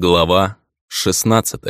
Глава 16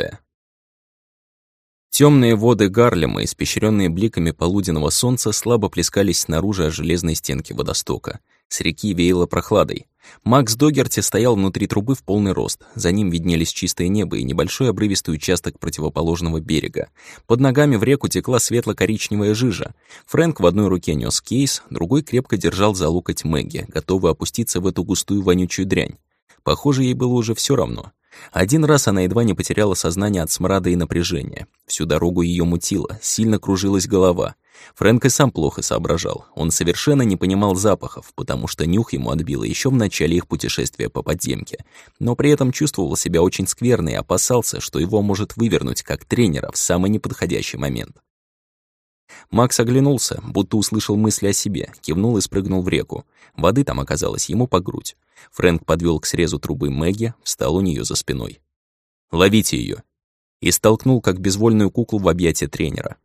Темные воды Гарлема, испещренные бликами полуденного солнца, слабо плескались снаружи о железной стенке водостока. С реки веяло прохладой. Макс Догерти стоял внутри трубы в полный рост. За ним виднелись чистое небо и небольшой обрывистый участок противоположного берега. Под ногами в реку текла светло-коричневая жижа. Фрэнк в одной руке нес кейс, другой крепко держал за локоть Мэгги, готовый опуститься в эту густую вонючую дрянь. Похоже, ей было уже все равно. Один раз она едва не потеряла сознание от смрада и напряжения. Всю дорогу ее мутило, сильно кружилась голова. Фрэнк и сам плохо соображал. Он совершенно не понимал запахов, потому что нюх ему отбило еще в начале их путешествия по подземке. Но при этом чувствовал себя очень скверно и опасался, что его может вывернуть как тренера в самый неподходящий момент. Макс оглянулся, будто услышал мысли о себе, кивнул и спрыгнул в реку. Воды там оказалось ему по грудь. Фрэнк подвел к срезу трубы Мэгги, встал у нее за спиной. «Ловите ее! И столкнул, как безвольную куклу, в объятия тренера.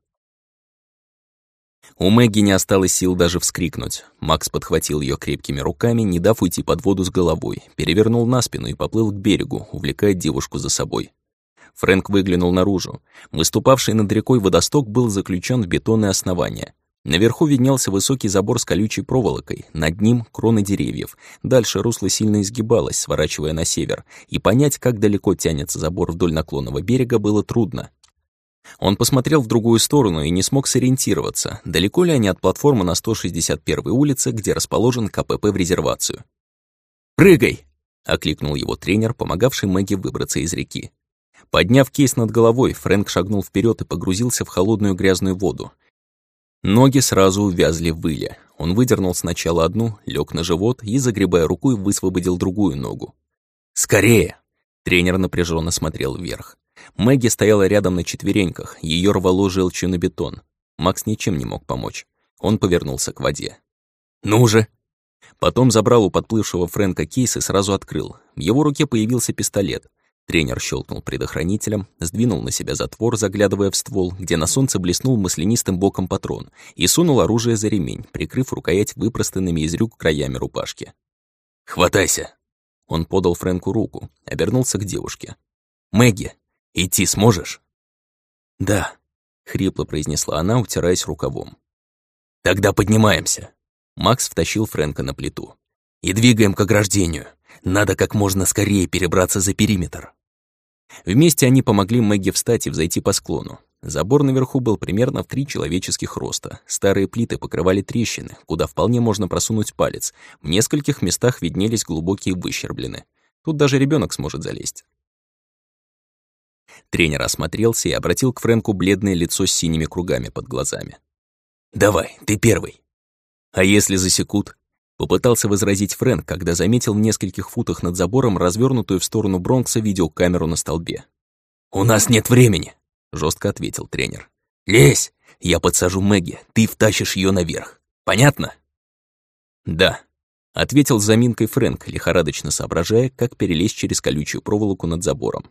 У Мэгги не осталось сил даже вскрикнуть. Макс подхватил ее крепкими руками, не дав уйти под воду с головой, перевернул на спину и поплыл к берегу, увлекая девушку за собой. Фрэнк выглянул наружу. Выступавший над рекой водосток был заключен в бетонное основание. Наверху виднелся высокий забор с колючей проволокой, над ним — кроны деревьев. Дальше русло сильно изгибалось, сворачивая на север, и понять, как далеко тянется забор вдоль наклонного берега, было трудно. Он посмотрел в другую сторону и не смог сориентироваться, далеко ли они от платформы на 161-й улице, где расположен КПП в резервацию. «Прыгай!» — окликнул его тренер, помогавший Мэгги выбраться из реки. Подняв кейс над головой, Фрэнк шагнул вперед и погрузился в холодную грязную воду. Ноги сразу увязли в выле. Он выдернул сначала одну, лег на живот и, загребая рукой, высвободил другую ногу. «Скорее!» Тренер напряженно смотрел вверх. Мэгги стояла рядом на четвереньках, ее рвало желчью на бетон. Макс ничем не мог помочь. Он повернулся к воде. «Ну же!» Потом забрал у подплывшего Фрэнка кейс и сразу открыл. В его руке появился пистолет. Тренер щелкнул предохранителем, сдвинул на себя затвор, заглядывая в ствол, где на солнце блеснул маслянистым боком патрон, и сунул оружие за ремень, прикрыв рукоять выпростанными из рюк краями рубашки. «Хватайся!» Он подал Фрэнку руку, обернулся к девушке. «Мэгги, идти сможешь?» «Да», — хрипло произнесла она, утираясь рукавом. «Тогда поднимаемся!» Макс втащил Фрэнка на плиту. «И двигаем к ограждению. Надо как можно скорее перебраться за периметр». Вместе они помогли Мэгги встать и взойти по склону. Забор наверху был примерно в три человеческих роста. Старые плиты покрывали трещины, куда вполне можно просунуть палец. В нескольких местах виднелись глубокие выщерблены. Тут даже ребенок сможет залезть. Тренер осмотрелся и обратил к Фрэнку бледное лицо с синими кругами под глазами. «Давай, ты первый». «А если засекут?» Попытался возразить Фрэнк, когда заметил в нескольких футах над забором развернутую в сторону Бронкса видеокамеру на столбе. «У нас нет времени», — жестко ответил тренер. «Лезь! Я подсажу Мэгги, ты втащишь ее наверх. Понятно?» «Да», — ответил с заминкой Фрэнк, лихорадочно соображая, как перелезть через колючую проволоку над забором.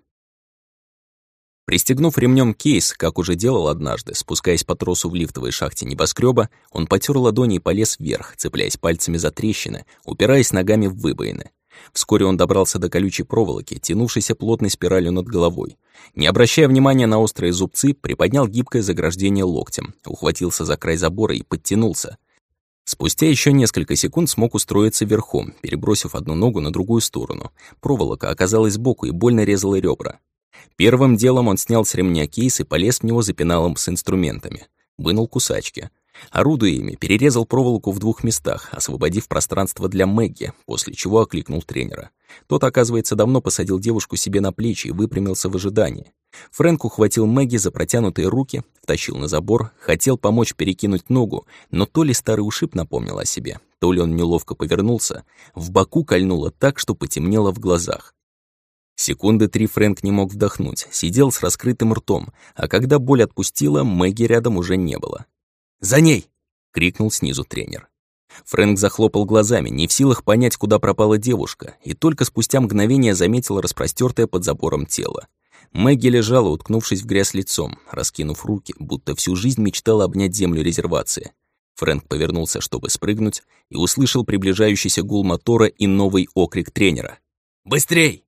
Пристегнув ремнем кейс, как уже делал однажды, спускаясь по тросу в лифтовой шахте небоскреба, он потер ладони и полез вверх, цепляясь пальцами за трещины, упираясь ногами в выбоины. Вскоре он добрался до колючей проволоки, тянувшейся плотной спиралью над головой. Не обращая внимания на острые зубцы, приподнял гибкое заграждение локтем, ухватился за край забора и подтянулся. Спустя еще несколько секунд смог устроиться верхом, перебросив одну ногу на другую сторону. Проволока оказалась сбоку и больно резала ребра. Первым делом он снял с ремня кейс и полез в него за пеналом с инструментами. Вынул кусачки. Орудуя ими, перерезал проволоку в двух местах, освободив пространство для Мэгги, после чего окликнул тренера. Тот, оказывается, давно посадил девушку себе на плечи и выпрямился в ожидании. Фрэнк ухватил Мэгги за протянутые руки, втащил на забор, хотел помочь перекинуть ногу, но то ли старый ушиб напомнил о себе, то ли он неловко повернулся, в боку кольнуло так, что потемнело в глазах. Секунды три Фрэнк не мог вдохнуть, сидел с раскрытым ртом, а когда боль отпустила, Мэгги рядом уже не было. «За ней!» — крикнул снизу тренер. Фрэнк захлопал глазами, не в силах понять, куда пропала девушка, и только спустя мгновение заметил распростёртое под забором тело. Мэгги лежала, уткнувшись в грязь лицом, раскинув руки, будто всю жизнь мечтала обнять землю резервации. Фрэнк повернулся, чтобы спрыгнуть, и услышал приближающийся гул мотора и новый окрик тренера. «Быстрей!»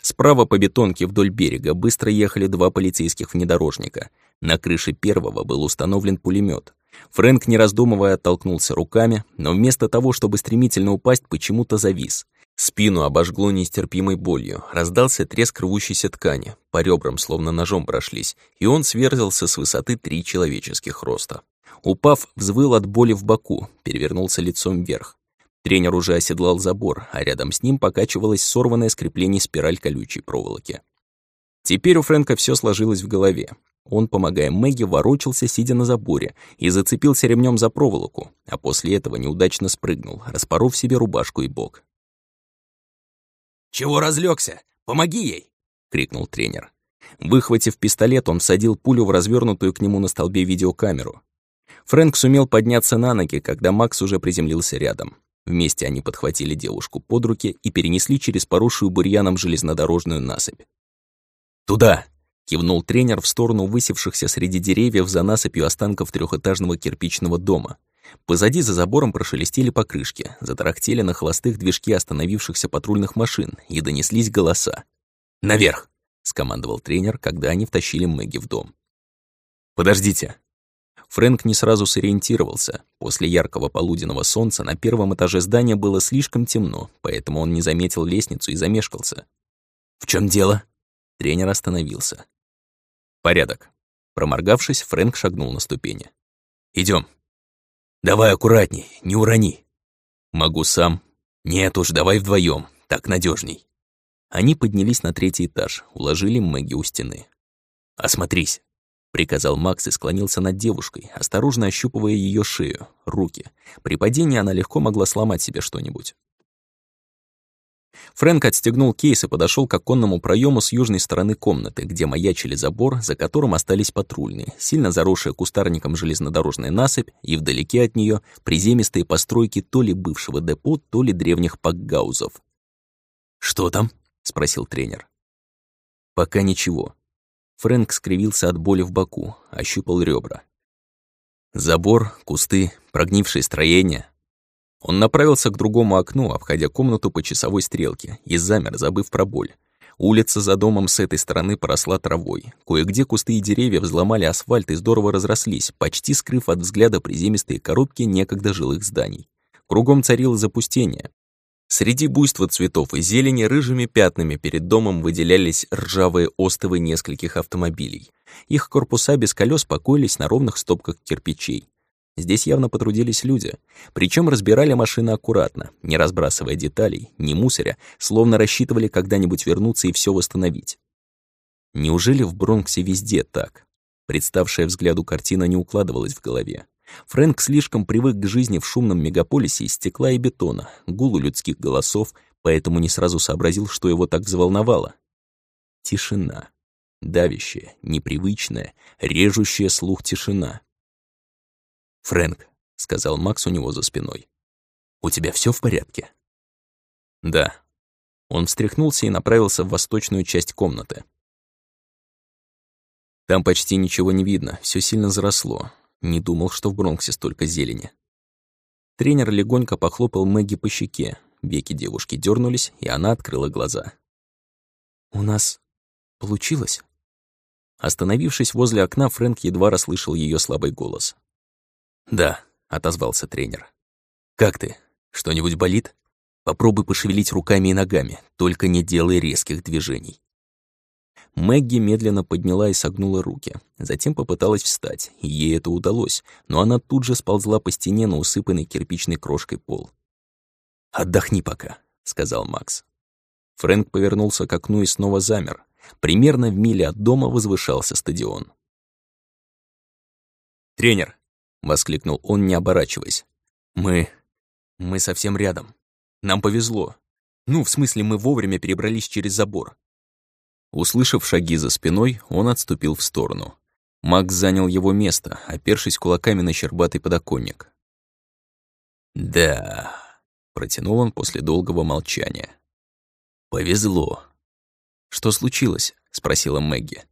Справа по бетонке вдоль берега быстро ехали два полицейских внедорожника. На крыше первого был установлен пулемет. Фрэнк, не раздумывая, оттолкнулся руками, но вместо того, чтобы стремительно упасть, почему-то завис. Спину обожгло нестерпимой болью, раздался треск рвущейся ткани, по ребрам словно ножом прошлись, и он сверзился с высоты три человеческих роста. Упав, взвыл от боли в боку, перевернулся лицом вверх. Тренер уже оседлал забор, а рядом с ним покачивалось сорванное с креплений спираль колючей проволоки. Теперь у Фрэнка все сложилось в голове. Он, помогая Мэгги, ворочался, сидя на заборе, и зацепился ремнем за проволоку, а после этого неудачно спрыгнул, распоров себе рубашку и бок. «Чего разлегся? Помоги ей!» — крикнул тренер. Выхватив пистолет, он всадил пулю в развернутую к нему на столбе видеокамеру. Фрэнк сумел подняться на ноги, когда Макс уже приземлился рядом. Вместе они подхватили девушку под руки и перенесли через поросшую бурьяном железнодорожную насыпь. «Туда!» — кивнул тренер в сторону высевшихся среди деревьев за насыпью останков трехэтажного кирпичного дома. Позади за забором прошелестели покрышки, затарахтели на холостых движки остановившихся патрульных машин и донеслись голоса. «Наверх!» — скомандовал тренер, когда они втащили Мэгги в дом. «Подождите!» Фрэнк не сразу сориентировался. После яркого полуденного солнца на первом этаже здания было слишком темно, поэтому он не заметил лестницу и замешкался. «В чем дело?» Тренер остановился. «Порядок». Проморгавшись, Фрэнк шагнул на ступени. Идем. «Давай аккуратней, не урони». «Могу сам». «Нет уж, давай вдвоем, так надежней. Они поднялись на третий этаж, уложили Мэгги у стены. «Осмотрись». Приказал Макс и склонился над девушкой, осторожно ощупывая ее шею, руки. При падении она легко могла сломать себе что-нибудь. Фрэнк отстегнул кейс и подошел к оконному проему с южной стороны комнаты, где маячили забор, за которым остались патрульные, сильно заросшая кустарником железнодорожная насыпь и вдалеке от нее приземистые постройки то ли бывшего депо, то ли древних пакгаузов. «Что там?» — спросил тренер. «Пока ничего», Фрэнк скривился от боли в боку, ощупал ребра. Забор, кусты, прогнившие строения. Он направился к другому окну, обходя комнату по часовой стрелке, и замер, забыв про боль. Улица за домом с этой стороны поросла травой. Кое-где кусты и деревья взломали асфальт и здорово разрослись, почти скрыв от взгляда приземистые коробки некогда жилых зданий. Кругом царило запустение. Среди буйства цветов и зелени рыжими пятнами перед домом выделялись ржавые остовы нескольких автомобилей. Их корпуса без колес покоились на ровных стопках кирпичей. Здесь явно потрудились люди. Причем разбирали машины аккуратно, не разбрасывая деталей, не мусоря, словно рассчитывали когда-нибудь вернуться и все восстановить. Неужели в Бронксе везде так? Представшая взгляду картина не укладывалась в голове. Фрэнк слишком привык к жизни в шумном мегаполисе из стекла и бетона, гулу людских голосов, поэтому не сразу сообразил, что его так взволновало. Тишина. Давящая, непривычная, режущая слух тишина. «Фрэнк», — сказал Макс у него за спиной, — «у тебя все в порядке?» «Да». Он встряхнулся и направился в восточную часть комнаты. Там почти ничего не видно, все сильно заросло. Не думал, что в Бронксе столько зелени. Тренер легонько похлопал Мэгги по щеке. Веки девушки дернулись, и она открыла глаза. «У нас получилось?» Остановившись возле окна, Фрэнк едва расслышал ее слабый голос. «Да», — отозвался тренер. «Как ты? Что-нибудь болит? Попробуй пошевелить руками и ногами, только не делай резких движений». Мэгги медленно подняла и согнула руки. Затем попыталась встать, и ей это удалось, но она тут же сползла по стене на усыпанный кирпичной крошкой пол. «Отдохни пока», — сказал Макс. Фрэнк повернулся к окну и снова замер. Примерно в миле от дома возвышался стадион. «Тренер!» — воскликнул он, не оборачиваясь. «Мы... мы совсем рядом. Нам повезло. Ну, в смысле, мы вовремя перебрались через забор. Услышав шаги за спиной, он отступил в сторону. Макс занял его место, опершись кулаками на щербатый подоконник. «Да», — протянул он после долгого молчания. «Повезло». «Что случилось?» — спросила Мэгги.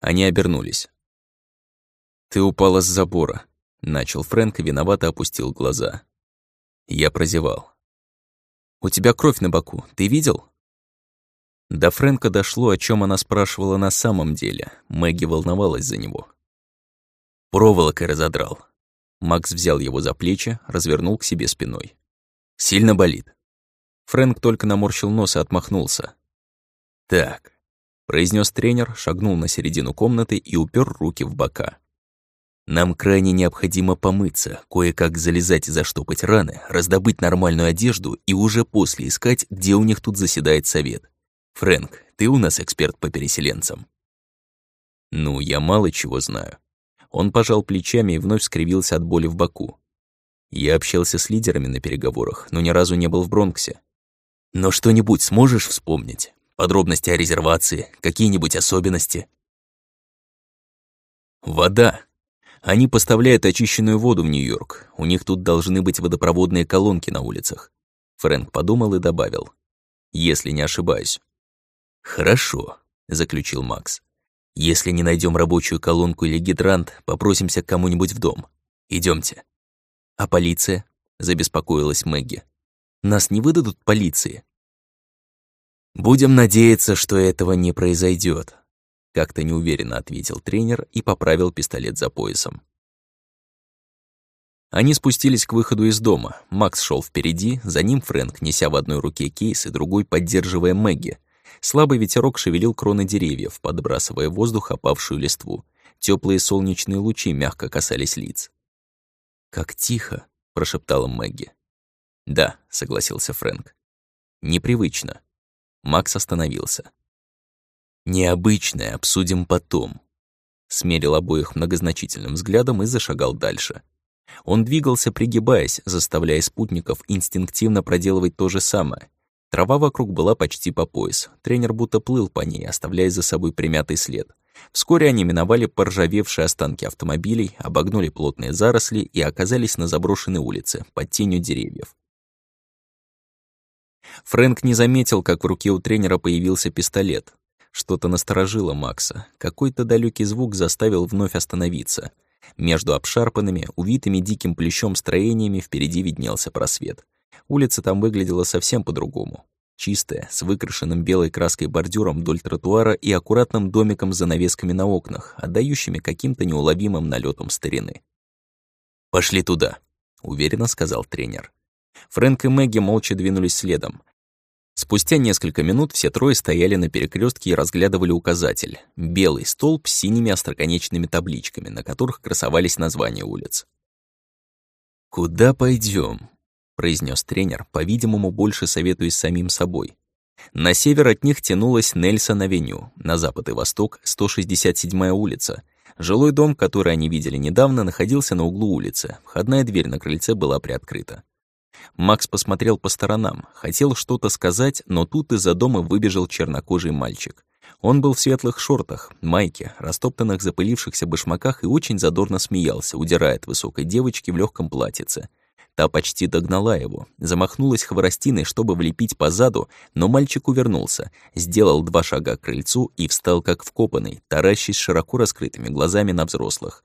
Они обернулись. «Ты упала с забора», — начал Фрэнк и виновато опустил глаза. Я прозевал. «У тебя кровь на боку, ты видел?» До Фрэнка дошло, о чем она спрашивала на самом деле. Мэгги волновалась за него. Проволокой разодрал. Макс взял его за плечи, развернул к себе спиной. «Сильно болит?» Фрэнк только наморщил нос и отмахнулся. «Так», — произнес тренер, шагнул на середину комнаты и упер руки в бока. «Нам крайне необходимо помыться, кое-как залезать и заштопать раны, раздобыть нормальную одежду и уже после искать, где у них тут заседает совет. Фрэнк, ты у нас эксперт по переселенцам». «Ну, я мало чего знаю». Он пожал плечами и вновь скривился от боли в боку. Я общался с лидерами на переговорах, но ни разу не был в Бронксе. Но что-нибудь сможешь вспомнить? Подробности о резервации, какие-нибудь особенности? Вода. Они поставляют очищенную воду в Нью-Йорк. У них тут должны быть водопроводные колонки на улицах. Фрэнк подумал и добавил. Если не ошибаюсь. Хорошо, заключил Макс. Если не найдем рабочую колонку или гидрант, попросимся к кому-нибудь в дом. Идемте. А полиция? Забеспокоилась Мэгги. Нас не выдадут полиции? Будем надеяться, что этого не произойдет, как-то неуверенно ответил тренер и поправил пистолет за поясом. Они спустились к выходу из дома. Макс шел впереди, за ним Фрэнк, неся в одной руке кейс и другой поддерживая Мэгги. Слабый ветерок шевелил кроны деревьев, подбрасывая в воздух опавшую листву. Теплые солнечные лучи мягко касались лиц. «Как тихо», — прошептала Мэгги. «Да», — согласился Фрэнк. «Непривычно. Макс остановился. «Необычное обсудим потом», — смерил обоих многозначительным взглядом и зашагал дальше. Он двигался, пригибаясь, заставляя спутников инстинктивно проделывать то же самое. Трава вокруг была почти по пояс. Тренер будто плыл по ней, оставляя за собой примятый след. Вскоре они миновали поржавевшие останки автомобилей, обогнули плотные заросли и оказались на заброшенной улице, под тенью деревьев. Фрэнк не заметил, как в руке у тренера появился пистолет. Что-то насторожило Макса. Какой-то далекий звук заставил вновь остановиться. Между обшарпанными, увитыми диким плещом строениями впереди виднелся просвет. Улица там выглядела совсем по-другому. Чистая, с выкрашенным белой краской бордюром вдоль тротуара и аккуратным домиком с занавесками на окнах, отдающими каким-то неуловимым налетом старины. «Пошли туда», — уверенно сказал тренер. Фрэнк и Мэгги молча двинулись следом. Спустя несколько минут все трое стояли на перекрестке и разглядывали указатель. Белый столб с синими остроконечными табличками, на которых красовались названия улиц. «Куда пойдем? Произнес тренер, по-видимому, больше советуясь самим собой. На север от них тянулась Нельсон-авеню, на запад и восток — 167-я улица. Жилой дом, который они видели недавно, находился на углу улицы. Входная дверь на крыльце была приоткрыта. Макс посмотрел по сторонам, хотел что-то сказать, но тут из-за дома выбежал чернокожий мальчик. Он был в светлых шортах, майке, растоптанных запылившихся башмаках и очень задорно смеялся, удирая от высокой девочки в легком платьице. Та почти догнала его, замахнулась хворостиной, чтобы влепить по заду, но мальчик увернулся, сделал два шага к крыльцу и встал как вкопанный, таращись широко раскрытыми глазами на взрослых.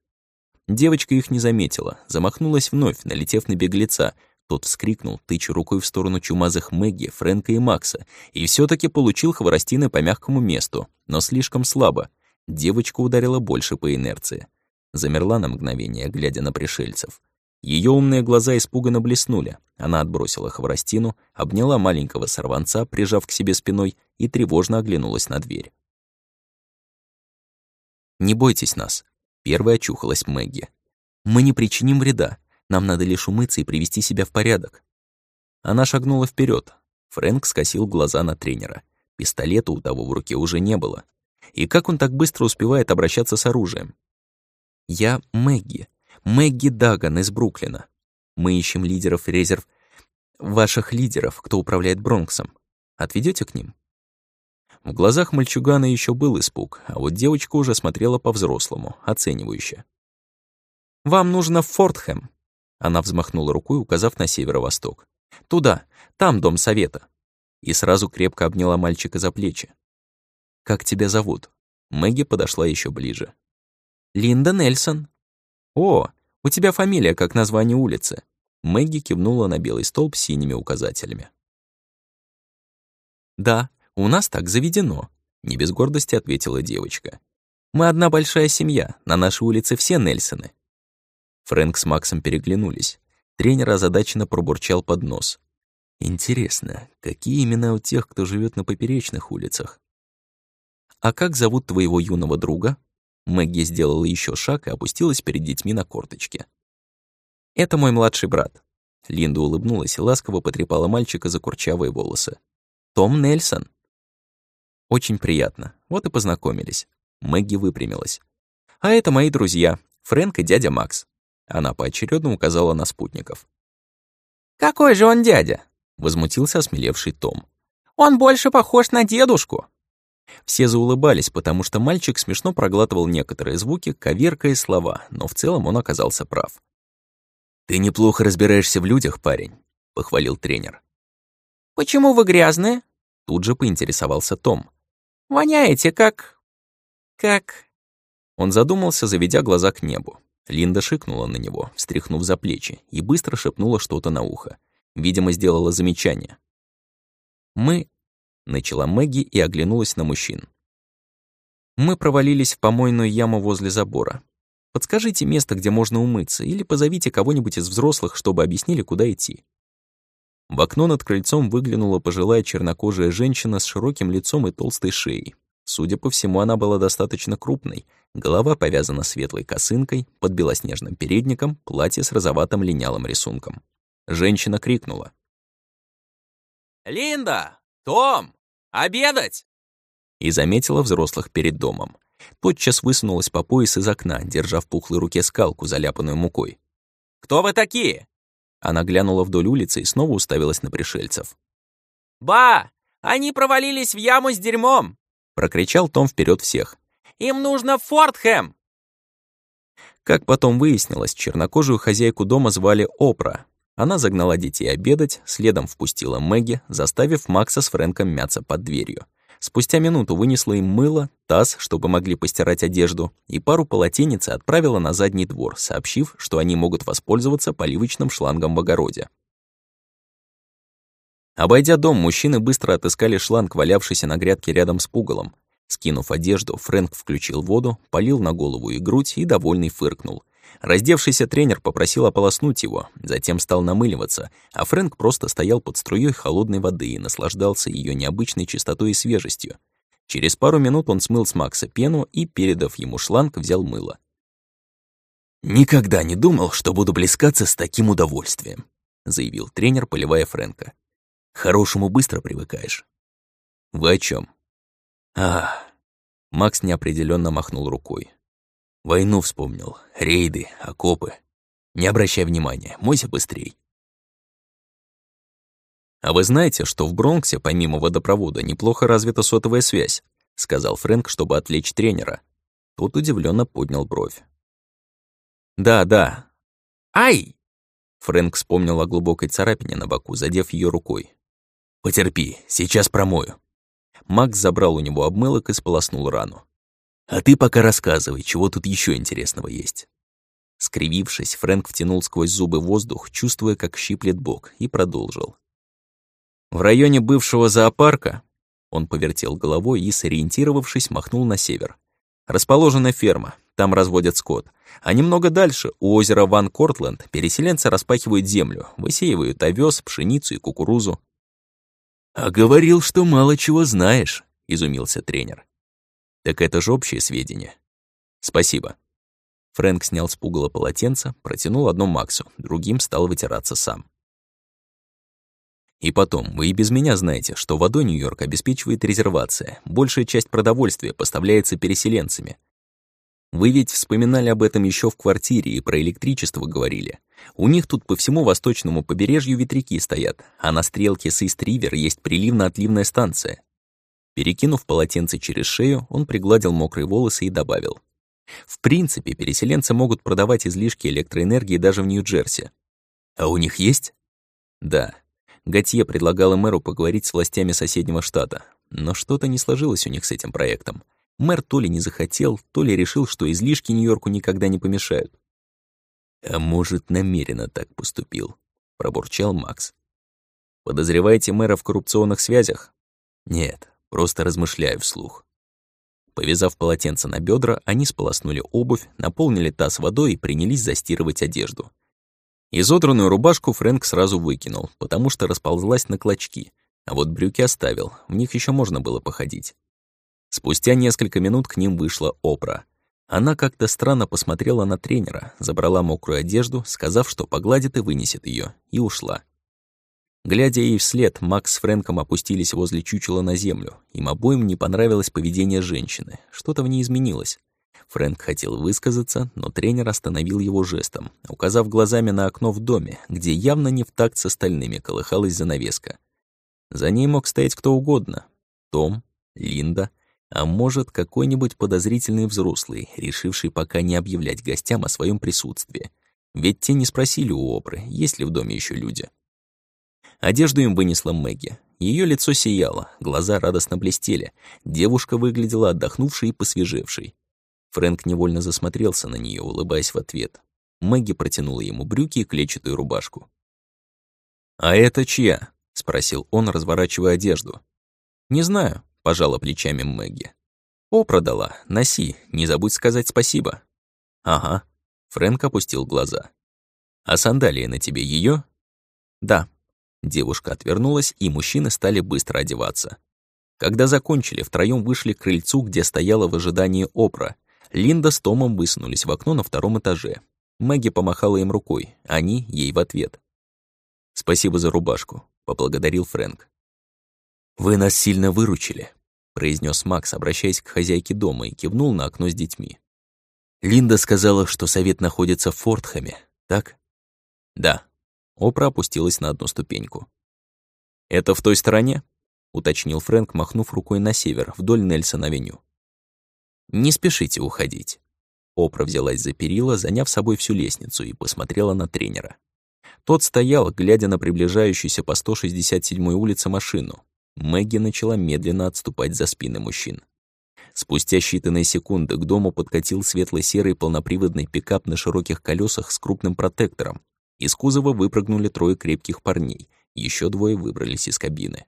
Девочка их не заметила, замахнулась вновь, налетев на беглеца, тот вскрикнул, тыча рукой в сторону чумазых Мэгги, Фрэнка и Макса, и все таки получил хворостины по мягкому месту, но слишком слабо. Девочка ударила больше по инерции. Замерла на мгновение, глядя на пришельцев. Ее умные глаза испуганно блеснули. Она отбросила хворостину, обняла маленького сорванца, прижав к себе спиной, и тревожно оглянулась на дверь. «Не бойтесь нас», — первая очухалась Мэгги. «Мы не причиним вреда. Нам надо лишь умыться и привести себя в порядок». Она шагнула вперед. Фрэнк скосил глаза на тренера. Пистолета у того в руке уже не было. И как он так быстро успевает обращаться с оружием? «Я Мэгги. Мэгги Даган из Бруклина. Мы ищем лидеров резерв... Ваших лидеров, кто управляет Бронксом. Отведете к ним?» В глазах мальчугана еще был испуг, а вот девочка уже смотрела по-взрослому, оценивающе. «Вам нужно в Фортхэм», она взмахнула рукой, указав на северо-восток. «Туда, там дом совета». И сразу крепко обняла мальчика за плечи. «Как тебя зовут?» Мэгги подошла еще ближе. «Линда Нельсон». «О, у тебя фамилия, как название улицы». Мэгги кивнула на белый столб с синими указателями. «Да, У нас так заведено», — не без гордости ответила девочка. «Мы одна большая семья, на нашей улице все Нельсоны». Фрэнк с Максом переглянулись. Тренер озадаченно пробурчал под нос. «Интересно, какие имена у тех, кто живет на поперечных улицах?» «А как зовут твоего юного друга?» Мэгги сделала еще шаг и опустилась перед детьми на корточки. «Это мой младший брат». Линда улыбнулась и ласково потрепала мальчика за курчавые волосы. «Том Нельсон». «Очень приятно. Вот и познакомились». Мэгги выпрямилась. «А это мои друзья, Фрэнк и дядя Макс». Она поочередно указала на спутников. «Какой же он дядя?» — возмутился осмелевший Том. «Он больше похож на дедушку». Все заулыбались, потому что мальчик смешно проглатывал некоторые звуки, коверкая слова, но в целом он оказался прав. «Ты неплохо разбираешься в людях, парень», — похвалил тренер. «Почему вы грязные?» — тут же поинтересовался Том. «Воняете как... как...» Он задумался, заведя глаза к небу. Линда шикнула на него, встряхнув за плечи, и быстро шепнула что-то на ухо. Видимо, сделала замечание. «Мы Начала Мэгги и оглянулась на мужчин. Мы провалились в помойную яму возле забора. Подскажите место, где можно умыться, или позовите кого-нибудь из взрослых, чтобы объяснили, куда идти. В окно над крыльцом выглянула пожилая чернокожая женщина с широким лицом и толстой шеей. Судя по всему, она была достаточно крупной. Голова повязана светлой косынкой, под белоснежным передником, платье с розоватым линялым рисунком. Женщина крикнула. «Линда, «Том, обедать!» И заметила взрослых перед домом. Тотчас высунулась по пояс из окна, держа в пухлой руке скалку, заляпанную мукой. «Кто вы такие?» Она глянула вдоль улицы и снова уставилась на пришельцев. «Ба! Они провалились в яму с дерьмом!» Прокричал Том вперед всех. «Им нужно в Фортхэм!» Как потом выяснилось, чернокожую хозяйку дома звали Опра, она загнала детей обедать, следом впустила Мэгги, заставив Макса с Фрэнком мяться под дверью. Спустя минуту вынесла им мыло, таз, чтобы могли постирать одежду, и пару полотенец отправила на задний двор, сообщив, что они могут воспользоваться поливочным шлангом в огороде. Обойдя дом, мужчины быстро отыскали шланг, валявшийся на грядке рядом с пугалом. Скинув одежду, Фрэнк включил воду, полил на голову и грудь и довольный фыркнул. Раздевшийся тренер попросил ополоснуть его, затем стал намыливаться, а Фрэнк просто стоял под струей холодной воды и наслаждался ее необычной чистотой и свежестью. Через пару минут он смыл с Макса пену и, передав ему шланг, взял мыло. «Никогда не думал, что буду блескаться с таким удовольствием», заявил тренер, поливая Фрэнка. «Хорошему быстро привыкаешь». «Вы о чем? «А...» Макс неопределенно махнул рукой. Войну вспомнил, рейды, окопы. Не обращай внимания, мойся быстрей. «А вы знаете, что в Бронксе, помимо водопровода, неплохо развита сотовая связь?» — сказал Фрэнк, чтобы отвлечь тренера. Тот удивленно поднял бровь. «Да, да». «Ай!» Фрэнк вспомнил о глубокой царапине на боку, задев ее рукой. «Потерпи, сейчас промою». Макс забрал у него обмылок и сполоснул рану. А ты пока рассказывай, чего тут еще интересного есть». Скривившись, Фрэнк втянул сквозь зубы воздух, чувствуя, как щиплет бок, и продолжил. В районе бывшего зоопарка он повертел головой и, сориентировавшись, махнул на север. Расположена ферма, там разводят скот. А немного дальше, у озера Ван Кортленд, переселенцы распахивают землю, высеивают овес, пшеницу и кукурузу. «А говорил, что мало чего знаешь», — изумился тренер. Так это же общие сведения. Спасибо. Фрэнк снял с пугала полотенце, протянул одно Максу, другим стал вытираться сам. И потом, вы и без меня знаете, что водой Нью-Йорк обеспечивает резервация. Большая часть продовольствия поставляется переселенцами. Вы ведь вспоминали об этом еще в квартире и про электричество говорили. У них тут по всему восточному побережью ветряки стоят, а на стрелке Сейстривер есть приливно-отливная станция. Перекинув полотенце через шею, он пригладил мокрые волосы и добавил. В принципе, переселенцы могут продавать излишки электроэнергии даже в Нью-Джерси. А у них есть? Да. Готье предлагала мэру поговорить с властями соседнего штата, но что-то не сложилось у них с этим проектом. Мэр то ли не захотел, то ли решил, что излишки Нью-Йорку никогда не помешают. «А может, намеренно так поступил», — пробурчал Макс. «Подозреваете мэра в коррупционных связях?» «Нет, Просто размышляю вслух. Повязав полотенце на бедра, они сполоснули обувь, наполнили таз водой и принялись застирывать одежду. Изодранную рубашку Фрэнк сразу выкинул, потому что расползлась на клочки, а вот брюки оставил, в них еще можно было походить. Спустя несколько минут к ним вышла Опра. Она как-то странно посмотрела на тренера, забрала мокрую одежду, сказав, что погладит и вынесет ее, и ушла. Глядя ей вслед, Макс с Фрэнком опустились возле чучела на землю. Им обоим не понравилось поведение женщины. Что-то в ней изменилось. Фрэнк хотел высказаться, но тренер остановил его жестом, указав глазами на окно в доме, где явно не в такт с остальными колыхалась занавеска. За ней мог стоять кто угодно. Том, Линда, а может, какой-нибудь подозрительный взрослый, решивший пока не объявлять гостям о своем присутствии. Ведь те не спросили у Опры, есть ли в доме еще люди. Одежду им вынесла Мэгги. Ее лицо сияло, глаза радостно блестели. Девушка выглядела отдохнувшей и посвежевшей. Фрэнк невольно засмотрелся на нее, улыбаясь в ответ. Мэгги протянула ему брюки и клетчатую рубашку. «А это чья?» — спросил он, разворачивая одежду. «Не знаю», — пожала плечами Мэгги. «О, продала, носи, не забудь сказать спасибо». «Ага». Фрэнк опустил глаза. «А сандалии на тебе ее? «Да», Девушка отвернулась, и мужчины стали быстро одеваться. Когда закончили, втроём вышли к крыльцу, где стояла в ожидании Опра. Линда с Томом высунулись в окно на втором этаже. Мэгги помахала им рукой, они ей в ответ. «Спасибо за рубашку», — поблагодарил Фрэнк. «Вы нас сильно выручили», — произнес Макс, обращаясь к хозяйке дома, и кивнул на окно с детьми. «Линда сказала, что совет находится в Фортхэме, так?» «Да», Опра опустилась на одну ступеньку. «Это в той стороне?» — уточнил Фрэнк, махнув рукой на север, вдоль Нельсон-авеню. «Не спешите уходить». Опра взялась за перила, заняв собой всю лестницу, и посмотрела на тренера. Тот стоял, глядя на приближающуюся по 167-й улице машину. Мэгги начала медленно отступать за спины мужчин. Спустя считанные секунды к дому подкатил светло-серый полноприводный пикап на широких колесах с крупным протектором, из кузова выпрыгнули трое крепких парней, еще двое выбрались из кабины.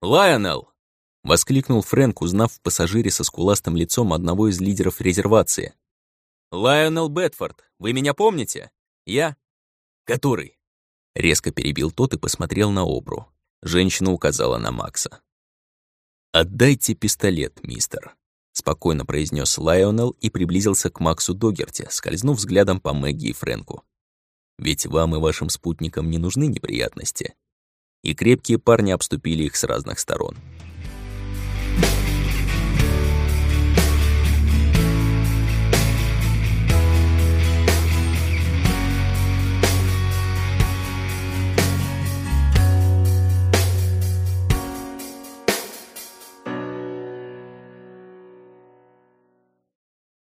«Лайонелл!» — воскликнул Фрэнк, узнав в пассажире со скуластым лицом одного из лидеров резервации. «Лайонелл Бетфорд, вы меня помните? Я...» «Который?» Резко перебил тот и посмотрел на Обру. Женщина указала на Макса. «Отдайте пистолет, мистер», — спокойно произнес Лайонелл и приблизился к Максу Догерти, скользнув взглядом по Мэгги и Фрэнку. Ведь вам и вашим спутникам не нужны неприятности. И крепкие парни обступили их с разных сторон.